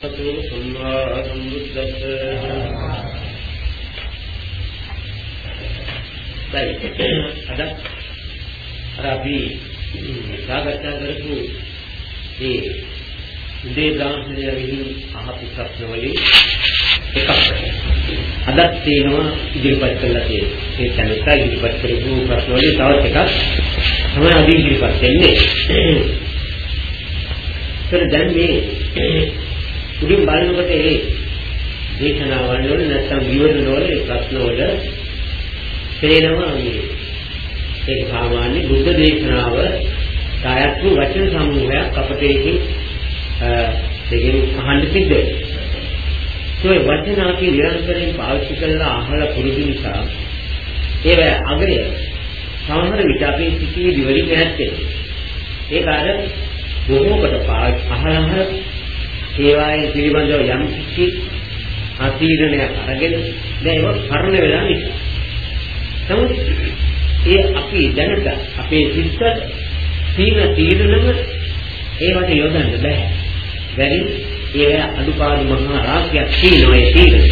සතු සම්මා සම්බුද්දස්ස දැන් අද අර අපි සාකච්ඡා කරපු මේ උදේ දාර්ශනය විහිං අහපු ප්‍රශ්න වලින් එකක් අදත් තියෙනවා ඉදිරිපත් කළා තියෙන්නේ ඒ තැනට ඉදිරිපත් කරපු ප්‍රශ්න වලින් තවත් එකක් තමයි අද ඉදිරිපත් වෙන්නේ ඒතර දැන් මේ උඩින් බලනකොට ඒ දේශනාවල් වල නැත්නම් විවරණ වල ප්‍රශ්න වල තේරෙනවා මේ ඒ සාමාන්‍ය බුද්ධ දේශනාව කායත් වූ වචන සමූහයක් අපට ඒකෙන් දෙකෙන් අහන්න සිද්ධ වෙනවා. ඒ වචන අපි නිරන්තරයෙන් පාවිච්චි කරලා අහලා පුරුදු නිසා ඒව අගය සමහර විට අපේ සිටියේ විවරින් ඈත් වෙනවා. ඒක අර බොහෝ කොට අහලා අහලා ඒවායේ පිළිබඳව යම් කිසි අතීරණයක් අරගෙන දැන් ඒක කර්ණ වෙලා නිසා. නමුත් ඒ අපි දැනට අපේ සිත් තීන තීරණම ඒවට යොදන්න බෑ. බැරි ඒ අදුපාදු මහා රාජ්‍යයක් තියෙනවා ඒ තීරණ.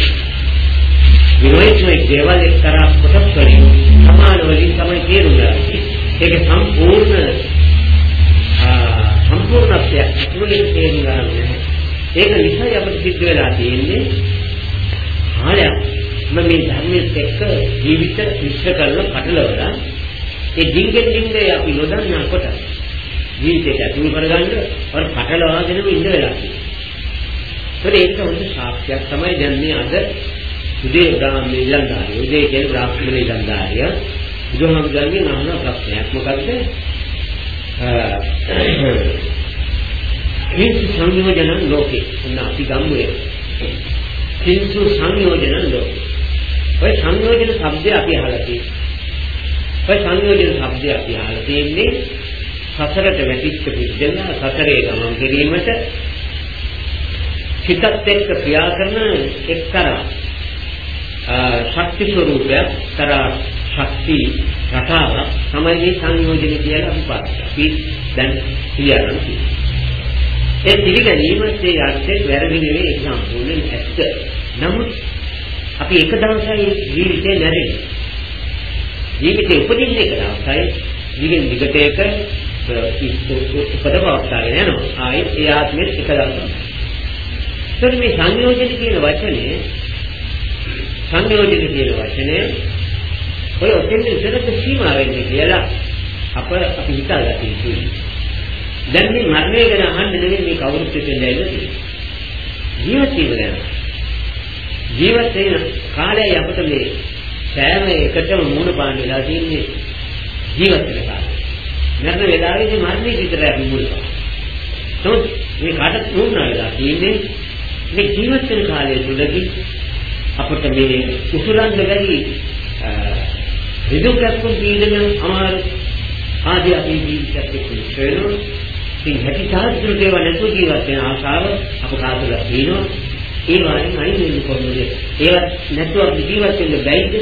විනෝයත්මේ දේවල් එක්තරා කොටස් වලින් සමාන වලින් තමයි තේරුම් ගන්න. ඒක සම්පූර්ණ සම්පූර්ණත්වයක් තුලින් තේරුම් ගන්න ඒක නිසා අපිට සිද්ධ වෙලා තියෙන්නේ කාලයක් මම මේ ධර්මයේ එක්ක ජීවිත විශ්ව කරලා කටලවලා ඒ ඩිංගෙන් ඩිංගේ අපි නොදන්නා කොට ජීවිතයට අතුරු කරගන්න අර කටලවාගෙනම ඉඳ වෙලා තියෙනවා. ඒක හොඳ සාක්ෂියක් තමයි දැන් මේ අද උදේ බ්‍රාහ්මණ ඉලන්දාරිය උදේ කියන බ්‍රාහ්මණ ඉලන්දාරිය බුදුහාමුදුරන්ගෙන් අහන ප්‍රශ්නයක් මොකද්ද? හේතු සංයෝජන ලෝකේ එන්න අපි ගමු ඒක. හේතු සංයෝජන ලෝකේ. ඔය සංයෝජන શબ્දය අපි අහලා තියෙනවා. ඔය සංයෝජන શબ્දය අපි අහලා තියෙන්නේ සසරට වැටිච්ච පුද්ගලයා සසරේ ගමන් කිරීමට හිතත් එක්ක ක්‍රියා කරන එක්තරා ශක්ති ස්වરૂපයක් තරා ශක්ති රටාවක් තමයි මේ සංයෝජන කියලා අපි පාවිච්චි. අපි දැන් කියනවා. ඒ පිළිගැනීමත් ඒ අර්ථයෙන් වැරදි නෙවෙයි ඒක සම්පූර්ණයෙන් ඇත්ත. නමුත් අපි එක දවසයි ජීවිතේ නැරෙන්නේ. ජීවිතේ උපදින්නේ එක දවසයි. දිගින් දිගට ඒක උපදවස්තාගෙන යනවා. ආයෙත් ඒ ආත්මෙත් එක දවසක්. ඒත් මේ සංයෝජන කියන වචනේ සංයෝජන කියන වචනේ ඔය ඔතෙන් ඉතරක සීමා වෙන්නේ කියලා අප අපි හිතාගන්න ඕනේ. දැන් මේ මරණය ගැන අහන්න නෙවෙයි මේ කවුරුත් දෙන්නේ නැහැ. ජීවත් වීම ජීවත් වෙන කාලයයි අපිට මේ සෑම එකටම මූණ පාන්න වෙලා තියෙන්නේ ජීවත් වෙන කාලය. මරණ වේලාවේදී මරණය විතරයි අපි මූණ පාන්නේ. නමුත් මේ කාටත් වුණා වෙලා තියෙන්නේ මේ ජීවත් වෙන කාලය තුළදී අපිට මේ උසුලන්න බැරි රිදුකක්කුම් පීඩන අමාරු ආදී අපේ ජීවිතයත් එක්ක වෙනවා. ඉතින් හැකි සාස්ත්‍රික දේවල් නැතුව ජීවත් වෙන ආශාව අප කාතුල තියෙනවා. ඒ වගේම අයින් වෙන්න කොහොමද? ඒවත් නැතුව අපි ජීවත් වෙන්න බැයිද?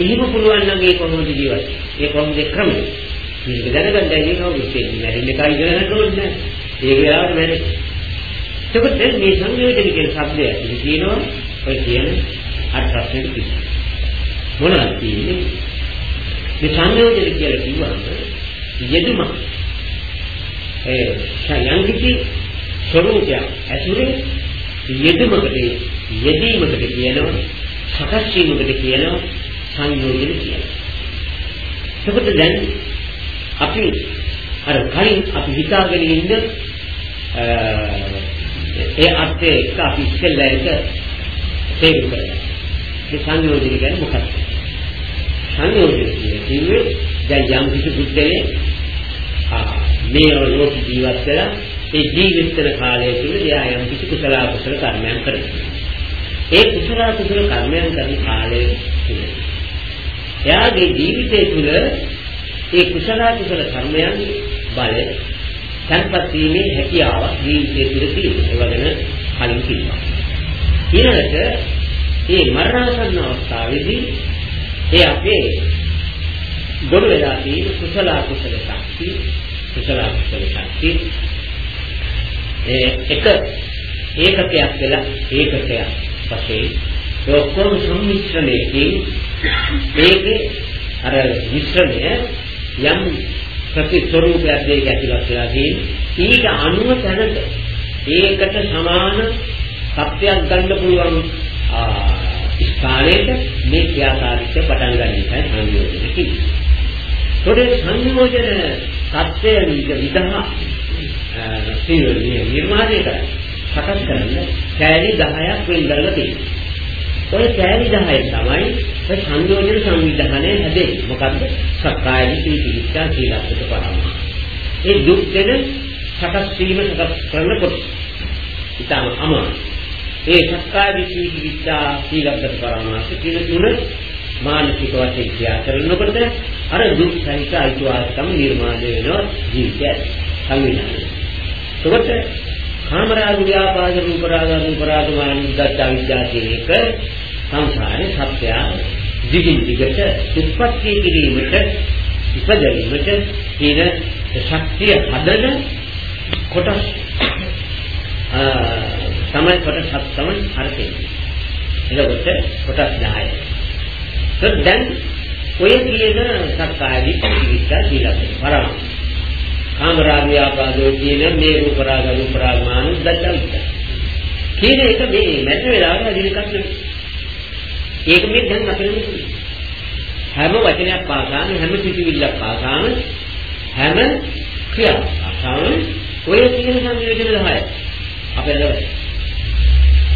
එහෙම පුළුවන් නම් ඒ කොහොමද ජීවත්? ඒ කොහොමද ක්‍රමය? මේක දැනගන්නයි මේ කවුරුත් කියන්නේ. මැරෙන්න එකයි ඉගෙන ගන්න ඕනේ. ඒ වෙලාවට මැරෙන්න. එතකොට මේ සංයෝජන කියන શબ્දය ඉතින් කියනවා ඔය කියන අර ප්‍රශ්නෙට කිව්වා. මොනවද කියන්නේ? මේ සංයෝජන කියලා කිව්වම යෙදුමක් ඒ යම්කිසි ස්වરૂපයක් ඇතුලේ යෙදීමකට යෙදීමකට කියනවා සකස් වීමකට කියනවා සංයෝජන කියලා. එතකොට දැන් අපි අර කලින් අපි හිතාගෙන ඉන්න ඒ අර්ථය එක අපි ඉස්සෙල්ලා එක තේරුම් කරගන්න. මේ සංයෝජන කියන්නේ මොකක්ද? සංයෝජන කියන්නේ දැන් යම් කිසි බුද්ධයේ ආ මේ ලෝක ජීවත් වෙලා ඒ ජීවිත කරන කාලය තුළ එයා යම් කිසි කුසල කුසල කර්මයන් කරනවා. ඒ කුසල කුසල කර්මයන් කරන කාලය තුළ එයාගේ ජීවිතය තුළ ඒ කුසල කුසල කර්මයන් බලය තන්පත් වීමේ හැකියාවක් ජීවිතය තුළ තියෙනවා. ඒ වගේම කලින් කිව්වා. ඊළඟට මේ මරණාසන්න අවස්ථාවේදී ඒ අපේ ගොඩ වෙලා තියෙන කුසල කුසල ශක්තිය කුසල කුසල ශක්තිය ඒ එක ඒකකයක් වෙලා ඒකකයක් වශයෙන් ඔක්කොම සම්මිශ්‍රණයකින් ඒකේ අර මිශ්‍රණය යම් ප්‍රතිස්වරූපයක් දෙයක ඇතිවක් වෙලා තියෙන්නේ ඊට අනුව තැනට ඒකට සමාන සත්‍යයක් ගන්න පුළුවන් ස්ථානයක මේ ක්‍රියාකාරීත්වය පටන් ගන්න එකයි සංයෝජන කියන්නේ. ඒකේ සංයෝජන සත්‍යය විදහා නිර්මාණය කරන්නේ සකස් කරන්න කෑලි 10ක් වෙන් කරලා තියෙනවා. ඔය කෑලි 10 තමයි ඔය සංයෝජන සංවිධානය හැදෙන්නේ. මොකද්ද? සක්කාය විචිකිච්ඡා සීලපත පරම. ඒ දුක් දෙන සකස් වීම සකස් කරනකොට ඊටම අමාරුයි. ඒ සක්කාය විචිකිච්ඡා සීලපත පරමාස කියන තුන මානසික වශයෙන් ක්‍රියා කරනකොට අර දුක් සහිත අයිතිවාසිකම් නිර්මාණය වෙනවා ජීවිතය සංවිධානය. ඒකට කාමරාග ව්‍යාපාද රූප රාග රූප රාග මාන දත්ත විද්‍යා කියන එක සංසාරේ සත්‍ය දිගින් දිගට උත්පත්ති කිරීමට ඉපදීමට කියන ශක්තිය හදන කොටස් තමයි කොටස් හත් තමයි අර්ථය. එතකොට කොටස් 10. දැන් ඔය කියන සක්කාය විචිකිච්ඡා සීලස පරම කාමරාග ව්‍යාපාදෝ කියන මේ රූප රාග රූප රාග මාන දච්චවිත. කියන එක මේ මැද වෙලාවට අදිනකක් නෙමෙයි. ඒක මේ දැන් අපිට හැම වචනයක් පාසාම හැම සිතිවිල්ලක් පාසාම හැම ක්‍රියාවක් පාසාම ඔය කියන සංයෝජන 10 අපේ ළඟ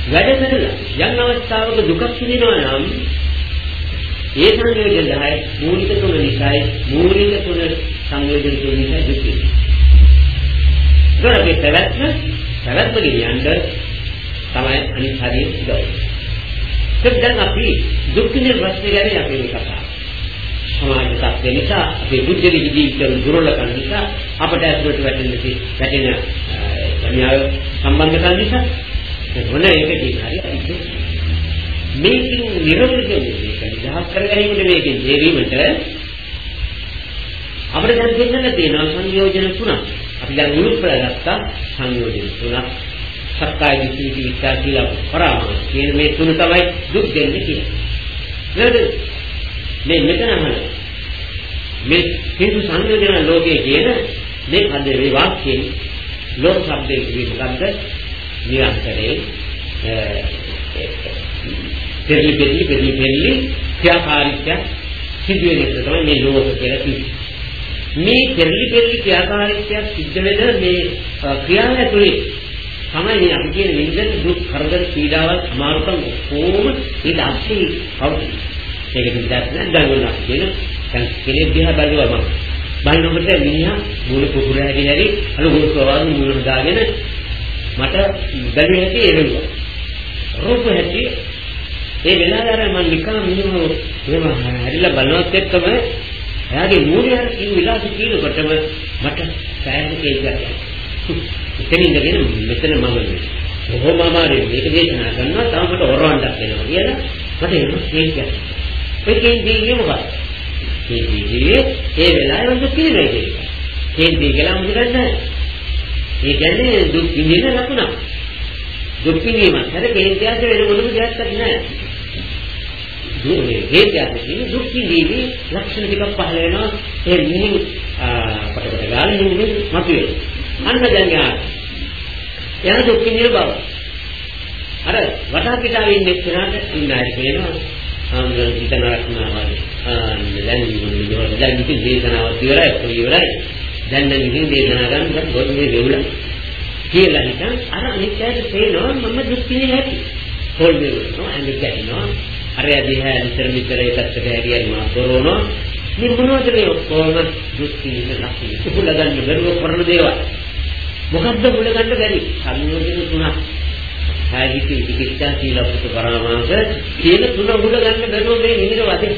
වැඩ කරලා යම් අවස්ථාවක දුකක් විඳිනවා නම් ඒ සංයෝජන 10 මූලික තුන නිසායි මූලික තුන සංයෝජන තුන නිසා දුක් වෙනවා. ඒකේ පැවැත්ම පැවැත්ම ගෙනියන්න තමයි අනිත් හරිය උදව්. ඒක දැන් අපි දුක් විඳින ප්‍රශ්නේ ගැන අපි මේ කතා. සමාජ තත්ත්ව නිසා අපේ බුද්ධ ජීවිතවල දුර්වලකම් නිසා අපට ඇතුළට වැටෙන වැටෙන යමියා සම්බන්ධකම් නිසා මොන එකකින් හරි මේකින් නිරවුල් වෙන්නේ මේක නිදහස් කර ගැනීමට මේකෙන් ජීවීමට අපිට දැන් දෙන්නට තියෙනවා සංයෝජන තුනක්. අපි දැන් උරුප්පලා ගත්තා සංයෝජන තුනක්. සක්කාය දිට්ඨි විචාර කියලා පරාමාස කියන මේ තුන තමයි දුක් දෙන්නේ කියන්නේ. නේද? මේ මෙතන අහන මේ හින්දු සංයෝජන ලෝකයේ කියන මේ පද මේ වාක්‍යයෙන් ලෝක શબ્දයේ විකල්ප නිරන්තරයෙන් පෙරලි පෙරලි පෙරලි පෙරලි. ක්‍රියාකාරීත්වය සිදු වෙන එක තමයි මේ ලෝක කියලා කියන්නේ. මේ පෙරලි පෙරලි ක්‍රියාකාරීත්වයක් සිද්ධ වෙන මේ ක්‍රියාව ඇතුලේ තමයි මේ අපි කියන විදිහට දුක් කරදර පීඩාවල් අමාරුකම් කොහොම ඒ දැක්ෂී කවුද ඒක විදිහට නෑ දඟුණා කියන දැන් කෙනෙක් දිහා බලුවම බලනකොට මිනිහා මූල කුකුර හැදි හැදි අර ගොස්වවාන් මූල දාගෙන මට බැලුවේ හැටි එළුවා. රූප හැටි ඒ වෙලාවට අර මම නිකන් මෙහෙම එහෙම හැරිලා බලනවත් එක්කම එයාගේ මූණේ අර කිව් විලාස කියනකොටම මට සෑහෙන කේන්තියක් එතන ඉඳගෙන මෙතන මම කොහොම අමාරුයි. මේක දේශනා කරනවා තාමකට හොරවන්නක් වෙනවා කියලා මට ඒක කේන්තියක් ඒ කේන්තිය මොකක්ද? කේන්තිය ඒ වෙලාවේ මම කියන්නේ ඒක කේන්තිය කියලා මොකද නැහැ. ඒ කියන්නේ දුක් විඳින ලකුණක්. දුක් විඳීම හැර කේන්තියක් වෙන මොනම දෙයක් නැහැ. දුකේ හේතුයක් තියෙන දුක් විඳීමේ ලක්ෂණ ටිකක් පහළ වෙනවා. ඒ මුහුණු පටකට ගාලා මුහුණු මතුවේ. අන්න දැන් යා යන දුක් විඳින බව. අර වටා පිටාවේ ඉන්න එක්කනට ඉන්නයි කියනවා. ආම්දර හිතන රක්නාවද දැන් මොනවද දැන් ඉතින් දේශනාවක් ඉවරයි ඉවරයි. දැන් නම් ඉතින් දේශනා ගන්න බොත් මේ වෙවුලා. කියලා නිකන් අර අනිත්‍යයට පේනවා මම දුක් විඳින හැටි. හොල් වෙනවා අනිත් ගැටෙනවා. අර දිහා විතර විතර ඒකට හැරියයි මා කරනවා මේ මොනවද මේ ඔක්කොම දෘෂ්ටි ලක්ෂණ උල ගන්න බැරුව කරන දේවල්. මොකද්ද උල ගන්න බැරි? සංයෝජන තුනක්. ආයතික විචිකිච්ඡා සීලපත පරමාංශ කියන තුන උල ගන්න බැරුව මේ නිමිර වදේ.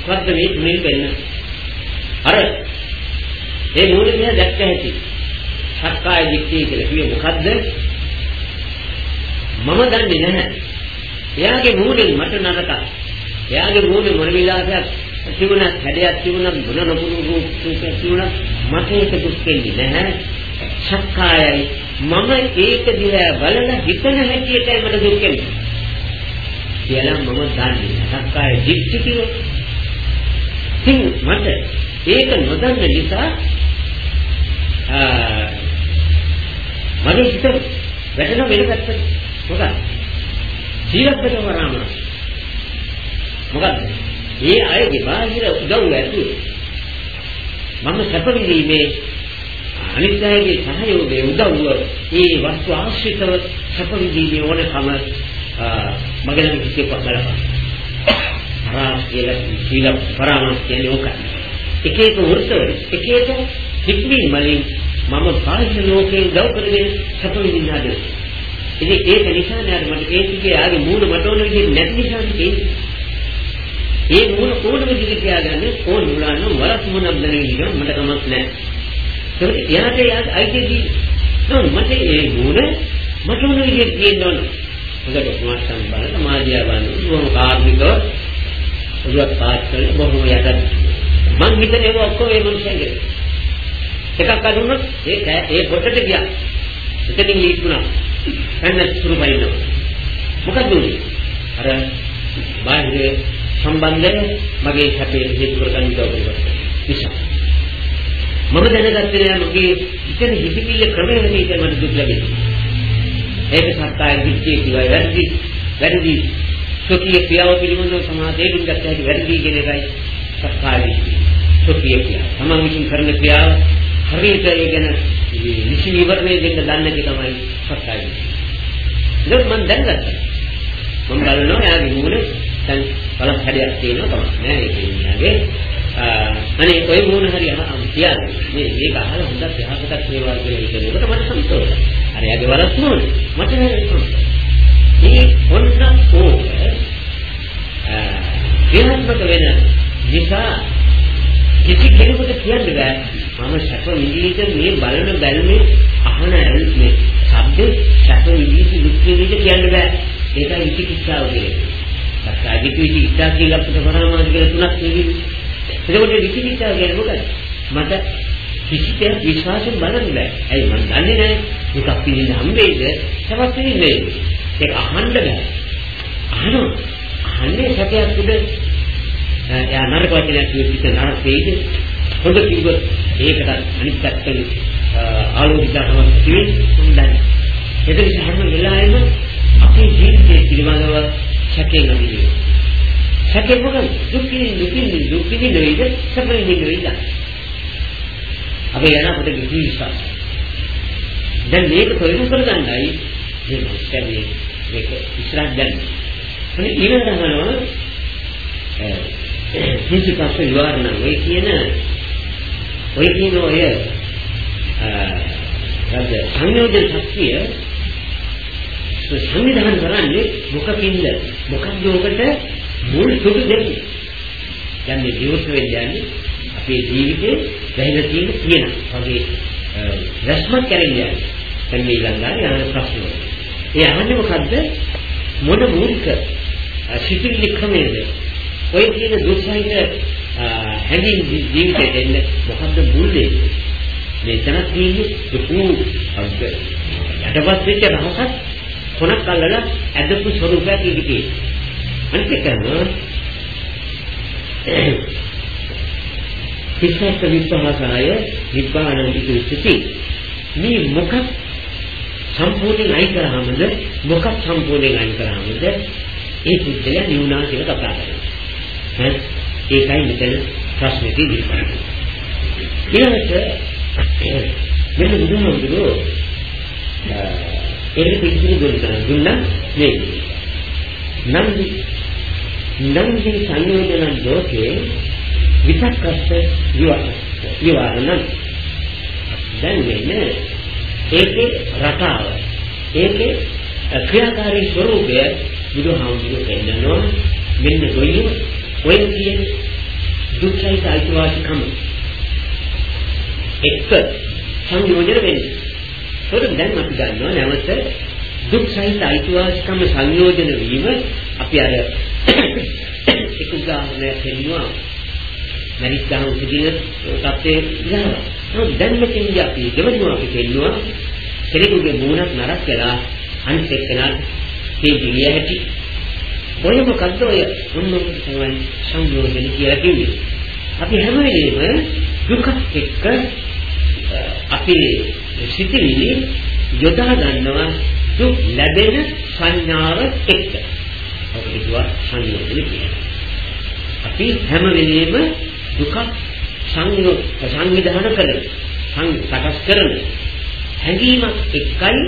මොකද්ද මේ තුනේ වෙන්න? අර ඒ මූලිකය දැක්ක හැටි. සක්කාය දිට්ඨිය කියලා කියේ මොකද්ද? මම දන්නේ නැහැ. එයාගේ මූණෙන් මට නරකයි. එයාගේ මූණේ මොන විලාසයක් තිබුණත් හැඩයක් තිබුණත් මොන නොපුරු රූපයක් තිබුණත් මට ඒක දුක් වෙන්නේ නැහැ. සක්කායයි මම ඒක දිහා බලලා හිතන හැටියටයි මට දුක් එන්නේ. කියලා මම දන්නේ. සක්කාය දිට්ඨිය කියන්නේ. ඉතින් මට ඒක නොදන්න නිසා ආ මගේ හිත වැටෙන වෙන පැත්තට මොකක්ද? සීලබ්බත වරාම. මොකක්ද? ඒ අයගේ බාහිර උදව් ඇතුළේ මම සැප විඳීමේ අනිත් අයගේ සහයෝගය උදව්ව ඒ වස්තු ආශ්‍රිතව සැප විඳීමේ ඕනකම මගේ නම් කිසිවක් බලපං. පරාස් කියලා සීල පරාමාස කියන්නේ ඕකයි. එක එක වෘත්තවල එක එක හික්මීම් වලින් මම බාහිර ලෝකේ උදව් කරගෙන සැප විඳින්න හදනවා. ඉතින් ඒක නිසා නේද මට ඒ ටිකේ ආගේ මූල මට ඕන විදිහට නැති නිසා තියෙන්නේ. ඒ මූල කොහොමද විදිහට තියාගන්නේ ඕන මුලාන වරස් මොනක් දැනෙන්නේ මට කමක් නැහැ. ඒකට එයාට එයාට අයිතිදී නෝ මට ඒ මූල මට ඕන විදිහට තියෙන්න ඕන. හොඳට මාස්ටර් බලන සමාජය බලන බොහොම කාර්මිකව උදව් පාස් කරන බොහොම යට මං හිතන්නේ ඒක ඔක්කොම ඒ මනුස්සයගේ. එකක් අඳුනොත් ඒ ඒ පොටට ගියා. එතනින් ලීකුණා. එන්න සුරු බයින්න. මොකද උනේ? අර බාහිර සම්බන්ධය මගේ සැපේ හේතු කරගන්න උදව් කරනවා. නිසා මම දැනගත්තේ නෑ මගේ ඉතන හිතවිල්ල ක්‍රමයෙන් මේක මට දුක් ලැබෙන්නේ. ඒක සත්‍යය දිච්චේ කියවයි වැරදි වැරදි සොකිය ක්‍රියාව පිළිබඳව සමාදේකින් ගත්ත හැකි වැරදි කියන එකයි සත්‍යය සොකිය ක්‍රියාව. තමන් විසින් කරන ක්‍රියාව හරියට ඒ ගැන නිසි විවරණය දෙන්න දන්නේ නැති තමයි සත්‍යය. ඒක මම දැනගත්තා. මම බලනවා එයාගේ මූණ දැන් බලක් හැඩයක් තියෙනවා තමයි නෑ ඒක ඉන්නගේ අනේ ඔය මොන හරි අහම කියන්නේ මේ මේක අහලා හොඳක් යහපතක් වේවා කියලා හිතනකොට මට සතුටුයි. අර යාගේ වරස් නෝන මට නේද මේ ඔන්න ඕක ක්‍රියාත්මක වෙන නිසා කිසි කෙනෙකුට කියන්න බෑ මම සැප විඳීද මේ බලන බැල්මේ අහන මේ ශබ්ද සැප විඳීද දුක් විඳීද කියන්න බෑ ඒකයි විචිකිච්ඡාව කියන්නේ. සත්‍යජිත විචිකිච්ඡා කියලා අපිට පරමාර්ථ කියලා තුනක් තියෙනවා. එතකොට විචිකිච්ඡාව කියන්නේ මොකද? මට කිසිතේ විශ්වාසයෙන් බලන්න බෑ. ඇයි මම දන්නේ නැහැ. මේක පිළිඳ හම්බෙයිද? තවත් පිළිඳෙයි. ඒක අහන්න බෑ. අහනවා. අහන්නේ සැකයක් උඩ එයා නරක වචනයක් කිව්වෙත් නරක වෙයිද? හොඳ කිව්වොත් ඒකට අනිත් පැත්තෙන් ආලෝකිතවම කිව්වේ හොඳයි. ඒක නිසා හැම වෙලාවෙම අපේ ජීවිතය පිළිබඳව සැකයෙන් අදිනවා. සැකේ මොකද? දුක් විඳින්න දුක් විඳින්න දුක් විඳින්න වෙයිද? සැප විඳින්න වෙයිද? අපි යන අපිට කිසි විශ්වාස. දැන් මේක තොරතුරු කරගන්නයි මේ මොකක්ද මේක ඉස්සරහ දැන්. අනේ ඊළඟට අහනවා ඒ කිසිපස්ස විවරණ ඔය කියන ඔය කියන ඔය අ සංයෝජන ශක්තිය සංවිධානය කරන්නේ මොකකින්ද මොකක්ද ඔකට මුල් සුදු දෙන්නේ. දැන් මේ ජීවිත වෙන්නේ අපේ ජීවිතේ වැහිලා තියෙන තියෙන වගේ රස්මක් කරන්නේ. දැන් මේ ළඟානේ අහන ප්‍රශ්න. ඒ අහන්නේ මොකද්ද? මොන මූලික සිතිවිලි ක්‍රමයේද? ඔය කියන දුස්සහිත හැඟීම් ජීවිතේ දෙන්න මොකද්ද මුල් දෙන්නේ? මේ තන තියෙන්නේ දුකු අග්ග. යටපත් වෙච්ච රහසක් කොනක් අල්ලලා ඇදපු ස්වරූපයක් ඉදිකේ. අනිත් එක සිස්සත් විපහාසාය නිබ්බාන විසුති මේ මොකක් සම්පූර්ණයෙන් අයින් කරාමද මොකක් සම්පූර්ණයෙන් අයින් කරාමද ඒ පුද්ගලයා නිවුණා කියලා කතා කරනවා ඈ ඒකයි මෙතන ප්‍රශ්නේ තියෙන්නේ. ඊළඟට මෙන්න බුදුහාමුදුරුවෝ ඒක පිළිතුරු දුන්නා මේ නම් නන්දි සංයෝජන ලෝකේ විතක්කස්ස විවරණ දැන් වෙන්නේ ඒකේ රටාව ඒකේ ක්‍රියාකාරී ස්වરૂපය බුදුහාමුදුරුවෝ පෙන්නනවා. මෙන්න ගොයියෝ ඔය කියන දුක්ඛයිත අයිතිවාසිකම එක්ක සංයෝජන වෙන්නේ. ඒකට දැන් අපි ගන්නවා නැවත දුක් සහිත අයිතිවාසිකම සංයෝජන වීම. අපි අර එක උදාහරණයක් දෙන්නවා. මරිච්චාම උපදින තත්ත්වයේ ඉඳලා. දැන් මෙතනදී අපි දෙවෙනිව අපි දෙන්නවා කෙනෙකුගේ මූණක් නරක් වෙලා අනිත් එක්කෙනාට මේ දිවිය හැටි. ඔය මොකද්ද ඔය මොනවද තමයි සංයෝජන කියලා කිව්වේ? අපි හැම වෙලේම දුක එක්ක අපේ සිතිවිලි යොදා ගන්නවා දුක් ලැබෙන සංඥාව එක්ක. අපිට කියවා සංයෝජන කියලා. අපි හැම වෙලේම දුක සංයෝග සංවිධානය කරන සකස් කරන හැඟීමක් එක්කයි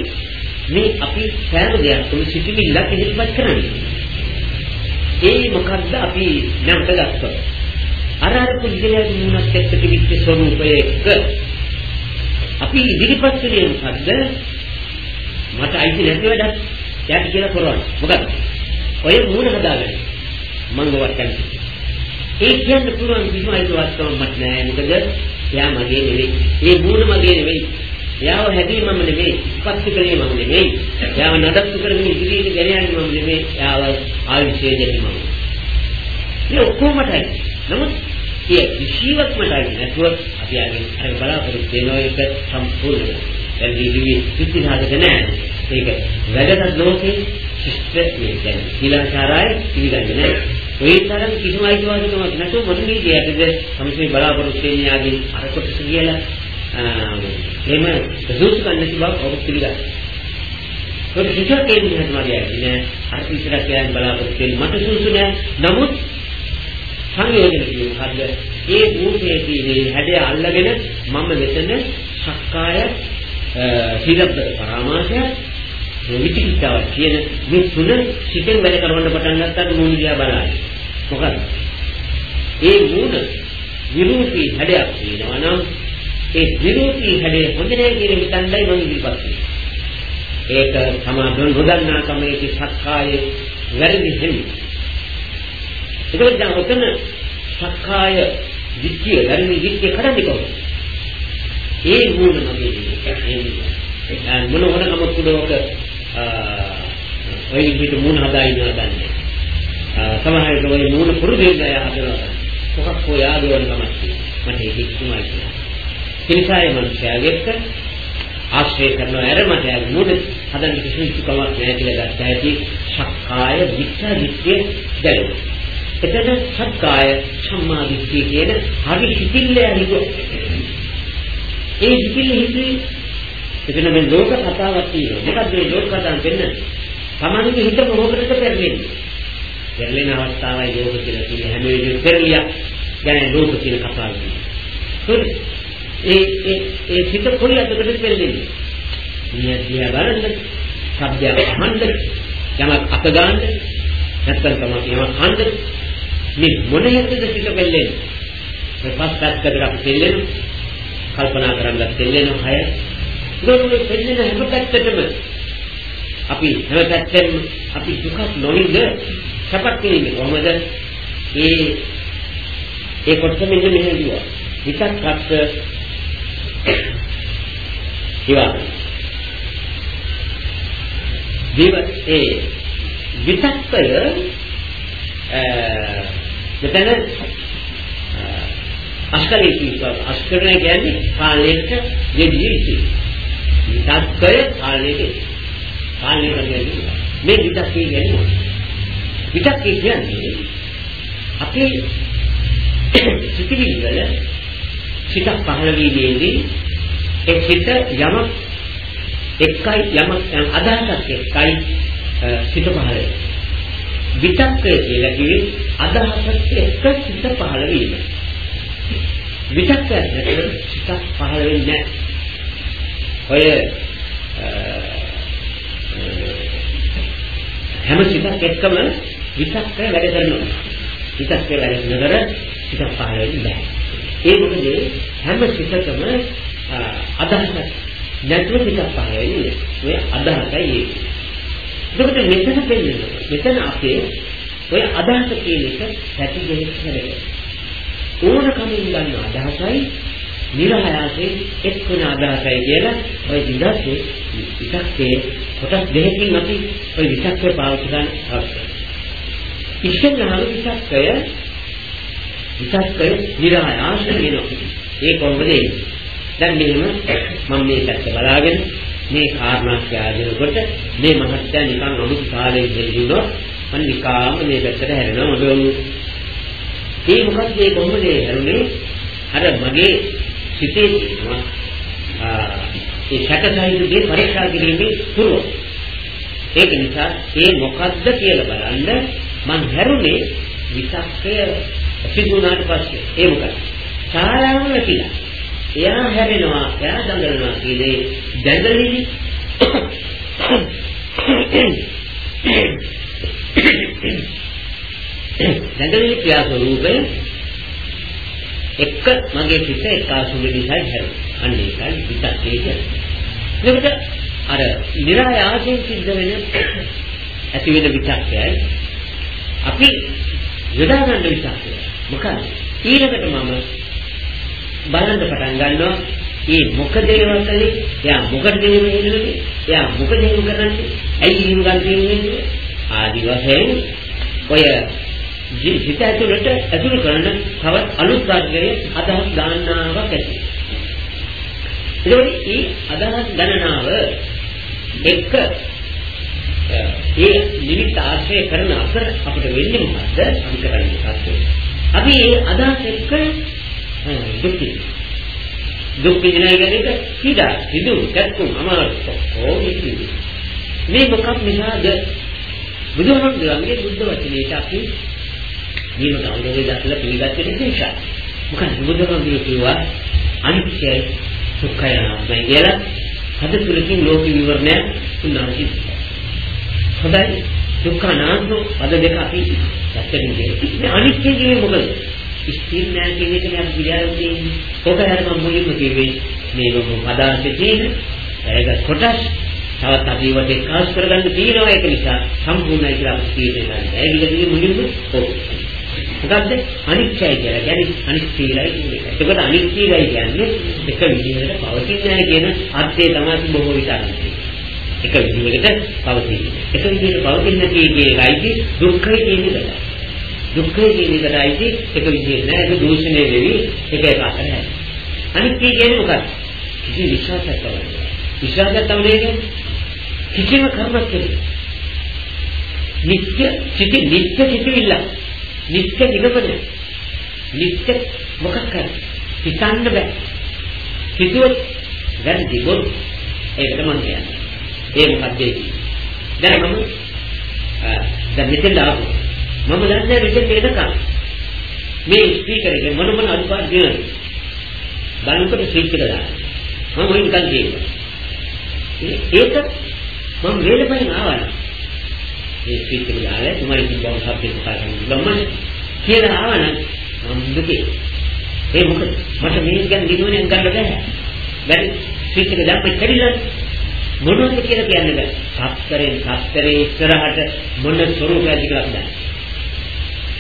මේ අපි සෑම දෙයක්ම සිතිවිල්ලක් ඉදිරිපත් කරන්නේ. ඒ මොකද්ද අපි නැවත ගත්තොත් අර අර පුද්ගලයාගේ මුණත් එක්ක තිබිච්ච ස්වરૂපය එක්ක අපි ඉදිරිපත් කළේ මොකද්ද? මට අයිති නැති වැඩක්. යාට කියලා කරවන්න. මොකද? ඔය මූණ හදාගන්න. මං ගොවක් ඒ කියන්න පුළුවන් කිසිම අයිතිවාසිකමක් මට නැහැ. මොකද එයා මගේ නෙවෙයි. ඒ මූණ මගේ නෙවෙයි. එයාව හැදීමම නෙවෙයි. පත්තු කලේ මම නෙවෙයි. එයාව නඩත්තු කරගෙන ඉදිරියට ගෙන යන්නේ මම නෙවෙයි. එයාව ආයුෂය දෙන්නේ මම. මේ ඔක්කොමටයි. නමුත් ඒ කිසිවක් මටයි නැතුව අපි ආගෙන අර බලාපොරොත්තු වෙන එක සම්පූර්ණ. දැන් දීවි සිද්ධාදක නැහැ. ඒක වැඩකට ලෝකේ ශිෂ්ට මේ කියන්නේ ඊළඟාරාය පිළිගන්නේ නැහැ. ඒ තරම් කිසිම අයිතිවාසිකමක් නැතුව මොන නීතියකද සමසේ බලාපොරොත්තු වෙන්නේ ආදී අර කොටස කියලා එහෙම සුසු කන්නේ බව ඔබ පිළිගන්න. ඒක කිසිම කෙනෙක් නැහැ නෑ අර ඉස්සරහ කියන බලාපොරොත්තු වෙන්නේ මට සුසු නෑ. නමුත් සංයෝජන කියන්නේ හරිද? ඒ භූතයේ තියෙන හැඩය අල්ලගෙන මම මෙතන සක්කාය සීලබ්බ පරාමාසය විචිකිච්ඡාව කියන මේ තුන සිතෙන් වැඩ කරවන්න පටන් ගත්තාට මූණ දිහා බලන්න. මොකද? ඒ මූණ විරූපී හැඩයක් තියෙනවා නම් ඒ විරූපී හැඩය හොඳ නැහැ කියන හිතන්නයි මම ඉදිරිපත් ඒක සමාධිය නොදන්නා කමේදී සක්කායේ වැරදි හෙමි. ඒකෙන් දැන් ඔතන සක්කාය විත්‍ය වැරදි විත්‍ය කරන්නේ කොහොමද? ඒ මූණ මගේ මොන මොන කමකුලෝක ඔය විදිහට මූණ හදා ඉන්නවා දන්නේ. සමහර විට ඔය මූණ පුරුදු වෙලා හදනවා. මොකක් හෝ යාදවන කමක් තියෙනවා. මට ඒක ඉක්මයි කියලා. කිනිසායේ මනුස්සයාගෙත් ආශ්‍රය කරන ඇර මට යාගේ මූණ හදන්න කිසිම සුකමක් නැහැ කියලා ගත්ත ඇති සක්කාය විච්ඡා දිට්ඨිය දැනෙනවා. එතන සක්කාය සම්මා දිට්ඨිය කියන හරි හිතිල්ල හිතුව. ඒ හිතිල්ල හිතුවේ එතන මේ ලෝක කතාවක් තියෙනවා. මොකක්ද මේ ලෝක කතාව වෙන්නේ? තමන්ගේ හිත මොහොතකට පෙරලෙන්නේ. පෙරලෙන අවස්ථාවයි ලෝක කියලා කියන්නේ හැම වෙලේම පෙරලියක් ගැන ලෝක කියන කතාව කියන්නේ. ඒ ඒ ඒ හිත කොයි අතකටද පෙරලෙන්නේ? මේ දිහා බලන්න, ශබ්දයක් අහන්න, යමක් අත ගන්න, නැත්නම් තමයි යමක් අහන්න. මේ මොන හේතුද හිත පෙරලෙන්නේ? මේ පස් පැත්තකට අපි පෙරලෙනවා. කල්පනා කරන්නත් පෙරලෙනවා හය මේ පෙන්නන හැම පැත්තටම අපි හැම පැත්තෙම අපි දුකක් නොවිඳ සපක් වෙන්නේ කොහොමද? ඒ ඒ කොටස මෙන්න මෙහෙම කිව්වා. හිතක් අත් ඉවා. දේව ඒ විතක්කය මෙතන අස්කරේ කියනවා. අස්කරණය කියන්නේ කාලයට යෙදී විතක්කය කාලයේ කාලය කියන්නේ මේ විතක්කේ කියන්නේ විතක්කේ කියන්නේ අපේ සිතිවිලි වල සිත පහළ වීමේදී ඒ සිත යමක් එකයි යමක් අදහසක් එකයි සිත පහළ විතක්කය කියලා කිව්වේ අදහසක් එක්ක සිත පහළ වීම විතක්කය නැත්නම් සිත පහළ වෙන්නේ නැහැ ඔය හැම සිතක් එක්කම විතක්ක වැඩ කරනවා. විතක්ක වැඩ කරනතර සිතක් පහළ වෙන්නේ නැහැ. ඒ මොකද හැම සිතකම අදහස නැතුව ටිකක් පහරයි ඔය අදහසයි ඒක. එතකොට මෙතන දෙන්නේ මෙතන අපේ ඔය අදහස කියන එක පැටි දෙකක් හැදෙනවා. ඕන කමින් ගන්න අදහසයි නිර්හයාසේ එක්කන අදහසයි කියලා ඔය විදස්සේ විදස්සේ කොටස් දෙකකින් අපි ඔය විචක්කය පාවිච්චි ගන්න අවශ්‍යයි. ඉස්සෙල්ලාම විචක්කය විචක්කය නිර්හයාසේ වෙනවා. ඒ කොහොමද එන්නේ? දැන් මෙහෙම මම මේ පැත්ත බලාගෙන මේ කාරණා කියනකොට මේ මහත්ය නිකන් අමුතු කාලේ දෙලිනොත් මම නිකාම මේ පැත්තට හැරෙනවා මොදොලු ඒ මොකක්ද මේ කොහොමද හැරුනේ? අර මගේ සිතේ තියෙනවා ඒ සැකසහිත දේ පරීක්ෂා කිරීමේ පුරුව ඒක නිසා ඒ මොකද්ද කියලා බලන්න මං හැරුනේ විසක්කය සිදුනාට පස්සේ. ඒ මොකද ඡායාව කියලා. එයා හැරෙනවා. එයා දඟලනවා කියන්නේ දැඟලිලි. දැඟලිලි ක්‍රියා ස්වරූපය එක්ක මගේ පිට එකාසුමේ දිහා හැරෙනවා අන්න ඒකයි විතක්කේ කියන්නේ. එතකොට අර નિરાයාසයෙන් සිද්ධ වෙන ඇති වෙන විචක්කයයි අපි යොදා ගන්න විචක්කය මොකද ඊළඟට මම බලන්න පටන් ගන්නවා මේ මොකද ඒවා කලේ එයා මොකද ඒව හෙළුනේ එයා මොකද ඒව කරන්නේ ඇයි එහෙම ගන්න තියෙන්නේ ආදි වශයෙන් ඔය හිත ඇතුළට ඇතුළු කරන තවත් අලුත් වර්ගයේ අදහස් ගන්නාවක් ඇති. ඒකෝටි මේ අදහස් ගණනාව එක්ක ඒ නිමිත්ත ආශ්‍රය කරන අතර අපිට වෙන්නේ මොකද්ද? අපි කරන්නේ මොකද්ද? අපි ඒ අදහස් එක්ක දුක් දුක් විඳිනා කියන එක පීඩා, සිදු, කැක්කුම්, අමාරු ඕනෙ මේ මොකක් නිසාද? බුදුහාමුදුරන්ගේ බුද්ධ වචනේට අපි මේක අවබෝධය දැකලා පිළිගත්තේ නිසා. මොකද බුදුහාමුදුරුවෝ කිව්වා අනිත්‍යයි, සුඛය නැත්නම් කියලා හද තුලකින් ලෝක විවරණය උන්වහන්සේ හොඳයි දුක්ඛ අනාත්ම පද දෙක අපි දැක්කෙන් මේ අනිත්‍ය කියන්නේ මොකද ස්ථිර නෑ කියන එක නෑ පිළිගන්න තියෙන්නේ ඔක හරිය මම මුලින්ම කිව්වේ මේ පදාර්ථයේ තියෙන ඒක කොටස් තවත් අපි වට එකාස් කරගන්න තියෙනවා ඒක නිසා සම්පූර්ණයි කියලා අපි කියන්නේ නැහැ ඒක විදිහට මුලින්ම ඔව් මොකද්ද අනිත්‍යයි කියලා කියන්නේ අනිත්‍යයි කියන්නේ. එතකොට අනිත්‍යයි කියන්නේ එක විදිහකට පවතින්නේ නැහැ කියන අර්ථය තමයි බොහෝ විට අරන්නේ. එක විදිහකට පවතින. එක විදිහකට පවතින කීකේයියි දුක්ඛයි කියන එක. දුක්ඛයි කියන එකයි එක විදිහකට නෑ ඒක දූෂණය වෙවි එක එක අතර නැහැ. අනිත්‍ය කියන්නේ මොකක්ද? කිසි විශ්වාසයක් නැහැ. විශ්වාසයක් තමයි කිසිම කර්මයක් කෙරේ. නිත්‍ය සිටි නිත්‍ය සිටිවිල්ල නිත්‍ය නිගමනය. නිත්‍ය මොකක් කරන්නේ? හිතන්න බෑ. හිතුවොත් වැරදි බොරු. ඒකට මම කියන්නේ. ඒ මොකක්ද ඒ? දැන් මම දැන් මෙතන ආපු මම දන්නේ මෙතන එනකම් මේ ස්පීකර් එකේ මොන මොන අඩුපාඩු තියෙනවද? බලනකොට ස්විච් එක දාන්න. මම මොකක්ද කියන්නේ? ඒක මම වේලපයින් ආවා. මේ ස්පීච් එක දාලා තුමායි කිව්වම සබ්ජෙක්ට් කතා කරන්න බම්මනේ කියලා ආවනම් මම දුකේ ඒ මොකද මට මේ ගැන දිනුවෙන් ගන්න බෑ බැරි ස්පීච් එක දැම්මේ කැඩිලා මොනවද කියලා කියන්න බෑ සත්තරෙන් සත්තරේ ඉස්සරහට මොන ස්වරූපයක්ද කියලා අපිට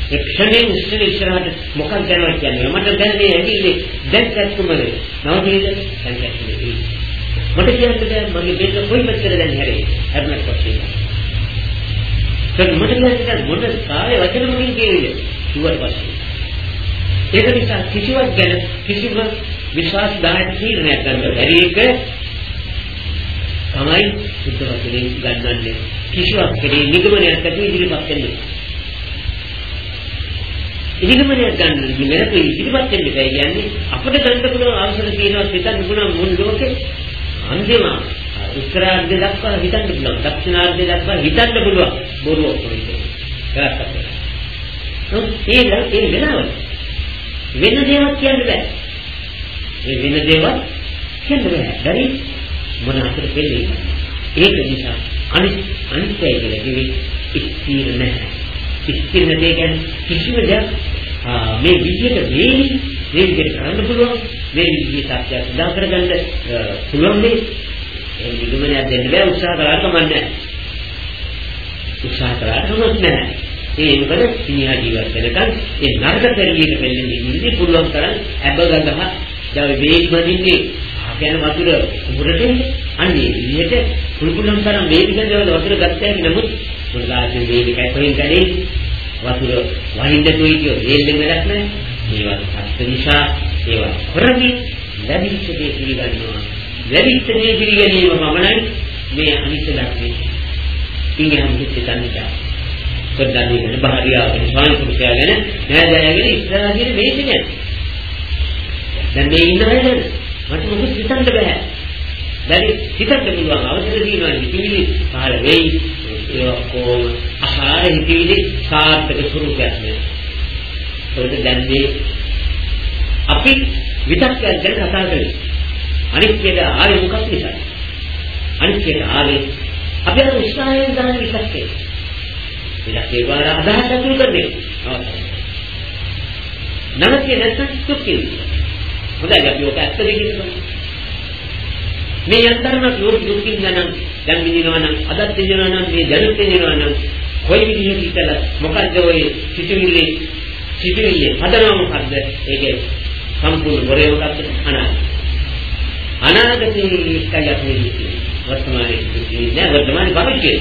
ඒ ක්ෂණයෙන් ඉස්සර ඉස්සරහට මොකක්ද කරනවා කියන්නේ? මට දැන් මේ ඇඟිල්ලේ දැන් කැක්කුමද නවතිනද දැන් කැක්කුමද මට කියන්න බෑ මගේ බෙල්ල කොයි පැත්තට දැන් හැරෙයි හැරුණත් පස්සේ. ඒක මට කියන්නේ මොන කාලේ වචන මොකින් කියවිද කිව්වට පස්සේ. ඒක නිසා කිසිවක් ගැන කිසිම විශ්වාස දායක තීරණයක් ගන්න බැරි එක තමයි බුද්ධ වචනේ ගන්නන්නේ. කිසිවක් කෙරේ නිගමනයක් ඇති ඉදිරිපත් වෙන්නේ. ඉදිරිමනයක් ගන්න මෙලෙස ඉදිරිපත් වෙන්න බෑ කියන්නේ අපිට ගන්න පුළුවන් අවසර තියෙනවා හිතන්න පුළුවන් මුල් ලෝකේ අන්තිම උත්තරාර්ධ දක්වා හිතන්න පුළුවන්. දක්ෂිනාර්ධ දක්වා හිතන්න පුළුවන්. බොරුව කොහොමද? කරත්තක්. ඒ ඒ වෙනවද? වෙන දේවල් කියන්න බෑ. ඒ වෙන දේවල් කියන්න බෑ. බැරි මොන අතට දෙන්නේ? ඒක නිසා අනිත් අනිත්‍යය කියලා කිව්වේ ස්ථිර නැහැ. ස්ථිර නැති කියන්නේ කිසිම දෙයක් මේ විදිහට වෙන්නේ මේ විදිහට කරන්න පුළුවන්. මේ විදිහට සත්‍යය සදා කරගන්න පුළුවන් මේ ඒ නිගමනයක් දෙන්න බෑ උත්සාහ කරලා කමන්නේ උත්සාහ කරලා කමක් නැහැ. ඒ මොකද සිනියා ජීවත් වෙනකන් ඒ නරක පෙරියක වෙන්නේ ඉන්නේ පුළුවන් තරම් ඇබගගහ දැන් වේග මදින්නේ ආගෙන වතුර උඹරට අන්නේ විදිහට පුළුවන් තරම් වේග ගඳවල වතුර ගත්තා නමුත් මුලලාගේ වේගකයි කොහෙන් ගන්නේ වතුර වහින්න තුයි කිය වේල්ලෙන් වැඩක් නැහැ මේවා සත්‍ය නිසා ඒවා කරමින් ලැබිච්ච දේ පිළිගන්නවා වැඩිච්ච දේ පිළිගැනීම පමණයි මේ අනිත්‍ය ලක්ෂණය. ඉංගහම් හිතන්නේ පොඩ්ඩක් ඉන්න බහරියාගෙන ස්වාමි පුරුෂයාගෙන නෑදෑයගෙන ඉස්සරහ කියන මේක නෑ. දැන් මේ ඉන්න අය නේද? මට මොකද හිතන්න බෑ. දැන් හිතන්න පුළුවන් අවසර දිනනවා හිතවිලි පහළ වෙයි. ඒ ඔක්කොම අහාර හිතවිලි සාර්ථක ස්වරූපයක් නේ. ඒකට දැන් මේ අපි විතක්යක් ගැන කතා කරේ. අනිත්‍යද ආවේ මොකක් නිසාද? අනිත්‍යද ආවේ අපි අර උත්සාහයෙන් දාන විතක්කේ. විතක්කේ වල අදහස් අතුරු කරන්නේ. නමතිය නැත්නම් දුක්ඛේ. හොඳයි අපි ඔක ඇත්ත දෙකින් මේ යන්තරම ලෝක දුකින් ගන්න දැන් විඳිනවා නම් අදත් විඳිනවා නම් මේ දැනුත් විඳිනවා නම් කොයි විදිහට ඉතල මොකද්ද ඔය සිතුවිලි? සිතුවිලි හදනවා මොකද්ද? ඒකේ සම්පූර්ණ වරේ මොකද්ද? අනාගත අනාගතයේ ඉස්සයි අපි වර්තමානයේ ඉන්නේ නෑ වර්තමානයේ භවිෂ්‍යයේ.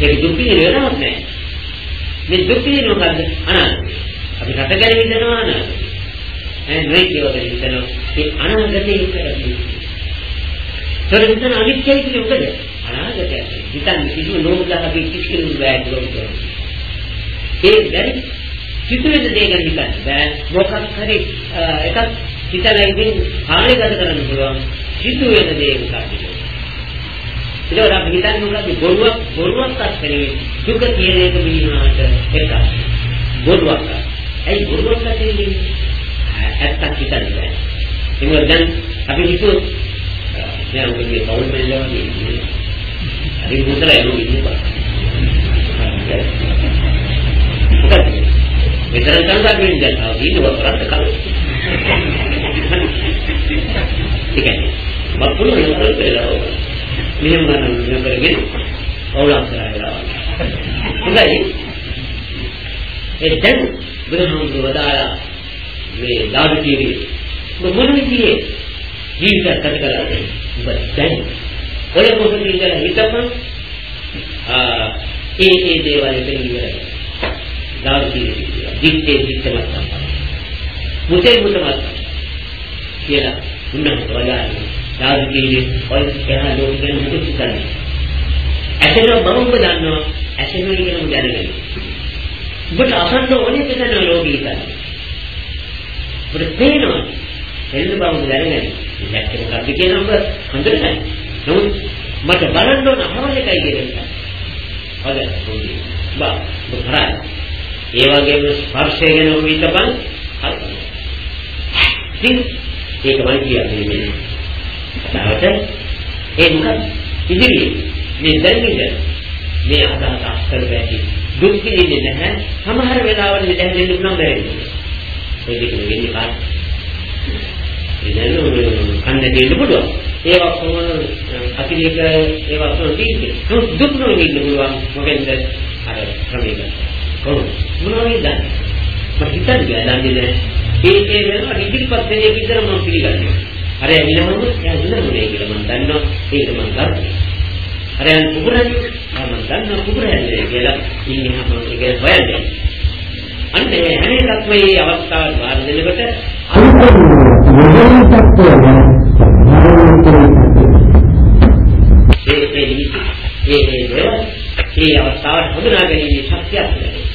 ඒක දුක් විඳින වෙනවක් නෑ. මේ දුක් විඳින මොකද්ද? අනාගතය. අපි රට ගැන විඳිනවා අනාගතය. ඈ මේ කියවද විඳිනවා ඒ අනාගතයේ ඉස්සරහින් ඒතර විතර අනිත්‍යයි කියන්නේ මොකද? අනාගතය. හිතන්න කිසිම ලෝකදාහක කිසිම බෑ කියලා. ඒ බැරි සිතුවෙන දේ ගැන හිතන්න බෑ. මොකක් හරි එකක් හිතලා ඉතින් හානිගත කරන්න පුළුවන්. සිතුවෙන දේ මොකක්ද? ඒකවල අපි හිතන්නේ මොකක්ද? බොරුවක් බොරුවක් අත්කරේ දුක කියන එක මිනිහාට එකක්. බොරුවක්. ඇයි බොරුවක් කියන්නේ? ඇත්තක් හිතන්නේ බෑ. ඒක දැන් අපි හිතුවොත් දැන් ඔයගේ කවුල් බෙල්ලම කියන්නේ. හරි මුතල එළු ඉන්නවා. මොකද? මෙතන සංගත වෙන්නේ දැන් ආව ඉන්නවා කරත් කල. ඒකයි. මපුල නතර වෙලා. මෙහෙම නම් කරගෙන කවුලක් කරලා. හොඳයි. ඒ දැන් බුදුහාමුදුරුවෝ වදාලා මේ දාවි කීවේ මොන විදිහේ ජීවිතයක් ගත කරන්නේ ඔබ දැන් ඔය මොකද ඉඳලා හිතපන් ආ ඒ ඒ දේවල් එතන ඉවරයි. දාර්ශනික දිත්තේ දිත්තමත් මුතේ මුතමත් කියලා උන්නත වදාළේ දාර්ශනිකයේ ඔය එහා ලෝකෙන් මුතු සිතන්නේ. ඇසෙන බවම දන්නවා ඇසෙන කියනම දැනගන්න. ඔබට අසන්න ඕනේ දෙන්න ලෝකෙ ඉතන. ඔබට පේනවා එන්න බවම දැනගන්න. දැක්ක මොකක්ද කියන ඔබ හොඳට නැහැ. නමුත් මට බලන්න ඕන අහවල් එකයි කියන එක. හොඳයි. හොඳයි. බා බහරයි. ඒ වගේම ස්පර්ශය ගැන ඔබ හිතපන්. හරි. ඉතින් ඒක මම කියන්නේ මේ. නැවත ඒ මොකක්ද? ඉදිරියේ මේ දැනෙන්නේ මේ අදහස අස්තර බැටි දුක් විඳින්නේ නැහැ. සමහර වෙලාවල මෙතන දෙන්න පුළුවන් බැහැ. ඒ දෙක වෙන්නේ කාට? දැන් කන්න දෙන්න පුළුවන්. ඒවා කොහොම අතිරේක ඒවා කොහොමද තියෙන්නේ? දුක් නොවෙන්න පුළුවන්. මොකෙන්ද? අර ක්‍රමයක. කොහොමද? මොනවද දන්නේ? මම හිතන්නේ දන්නේ නැහැ. ඒ ඒ වෙනවා ඉදිරිපත් වෙන එක විතර මම පිළිගන්නවා. අර ඇවිල්ලාම එයා ඉන්නන්නේ කියලා මම දන්නවා. ඒක මම ගන්නවා. අර යන් කුබරන්නේ මම දන්නවා කුබරන්නේ කියලා ඉන්නේ මම ඒක හොයන්නේ. අන්න හැම එකක්ම මේ අවස්ථාවට බාර දෙනකොට අනිත් තත්ත්වය ඒ ඒ ඒ ඒ අවස්ථාවට හඳුනා ගැනීම ශක්තියක්